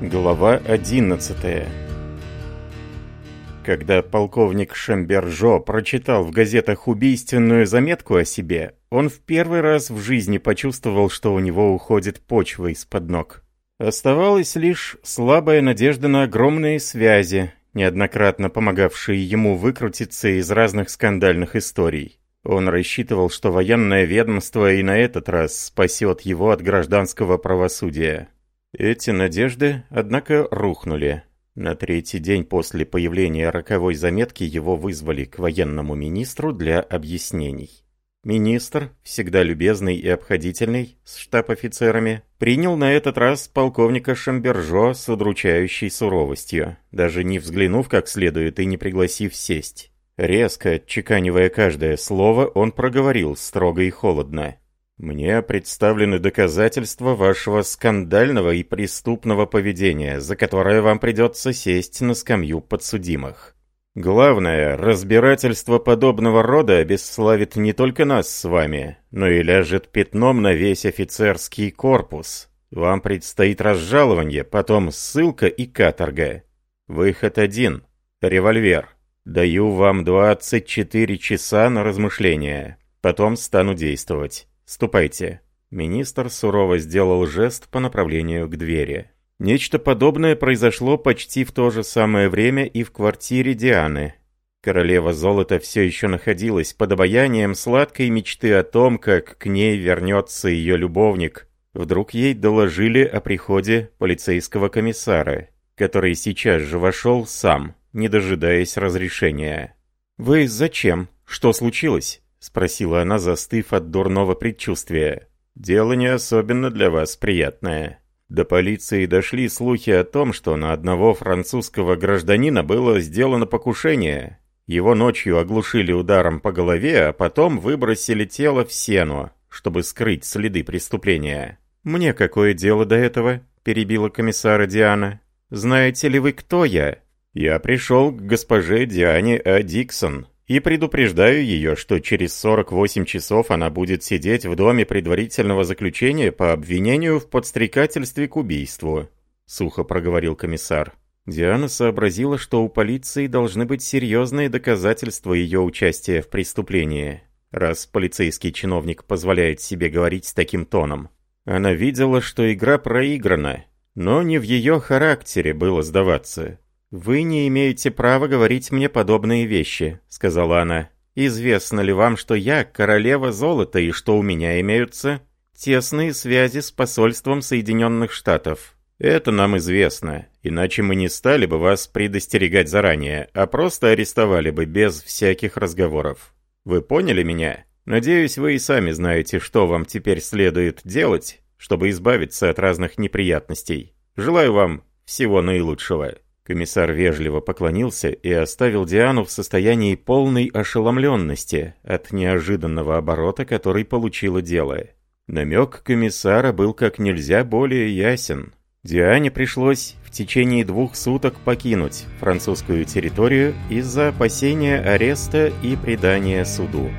Глава 11 Когда полковник Шамбержо прочитал в газетах убийственную заметку о себе, он в первый раз в жизни почувствовал, что у него уходит почва из-под ног. Оставалась лишь слабая надежда на огромные связи, неоднократно помогавшие ему выкрутиться из разных скандальных историй. Он рассчитывал, что военное ведомство и на этот раз спасет его от гражданского правосудия. Эти надежды, однако, рухнули. На третий день после появления роковой заметки его вызвали к военному министру для объяснений. Министр, всегда любезный и обходительный, с штаб-офицерами, принял на этот раз полковника Шамбержо с удручающей суровостью, даже не взглянув как следует и не пригласив сесть. Резко, чеканивая каждое слово, он проговорил строго и холодно. Мне представлены доказательства вашего скандального и преступного поведения, за которое вам придется сесть на скамью подсудимых. Главное, разбирательство подобного рода обесславит не только нас с вами, но и ляжет пятном на весь офицерский корпус. Вам предстоит разжалование, потом ссылка и каторга. Выход один. Револьвер. Даю вам 24 часа на размышление, Потом стану действовать. «Ступайте». Министр сурово сделал жест по направлению к двери. Нечто подобное произошло почти в то же самое время и в квартире Дианы. Королева золота все еще находилась под обаянием сладкой мечты о том, как к ней вернется ее любовник. Вдруг ей доложили о приходе полицейского комиссара, который сейчас же вошел сам, не дожидаясь разрешения. «Вы зачем? Что случилось?» — спросила она, застыв от дурного предчувствия. «Дело не особенно для вас приятное». До полиции дошли слухи о том, что на одного французского гражданина было сделано покушение. Его ночью оглушили ударом по голове, а потом выбросили тело в сену, чтобы скрыть следы преступления. «Мне какое дело до этого?» – перебила комиссара Диана. «Знаете ли вы, кто я?» «Я пришел к госпоже Диане А. Диксон», и предупреждаю ее, что через 48 часов она будет сидеть в доме предварительного заключения по обвинению в подстрекательстве к убийству», — сухо проговорил комиссар. Диана сообразила, что у полиции должны быть серьезные доказательства ее участия в преступлении, раз полицейский чиновник позволяет себе говорить с таким тоном. Она видела, что игра проиграна, но не в ее характере было сдаваться. «Вы не имеете права говорить мне подобные вещи», — сказала она. «Известно ли вам, что я королева золота и что у меня имеются тесные связи с посольством Соединенных Штатов?» «Это нам известно, иначе мы не стали бы вас предостерегать заранее, а просто арестовали бы без всяких разговоров. Вы поняли меня? Надеюсь, вы и сами знаете, что вам теперь следует делать, чтобы избавиться от разных неприятностей. Желаю вам всего наилучшего». Комиссар вежливо поклонился и оставил Диану в состоянии полной ошеломленности от неожиданного оборота, который получило дело. Намек комиссара был как нельзя более ясен. Диане пришлось в течение двух суток покинуть французскую территорию из-за опасения ареста и предания суду.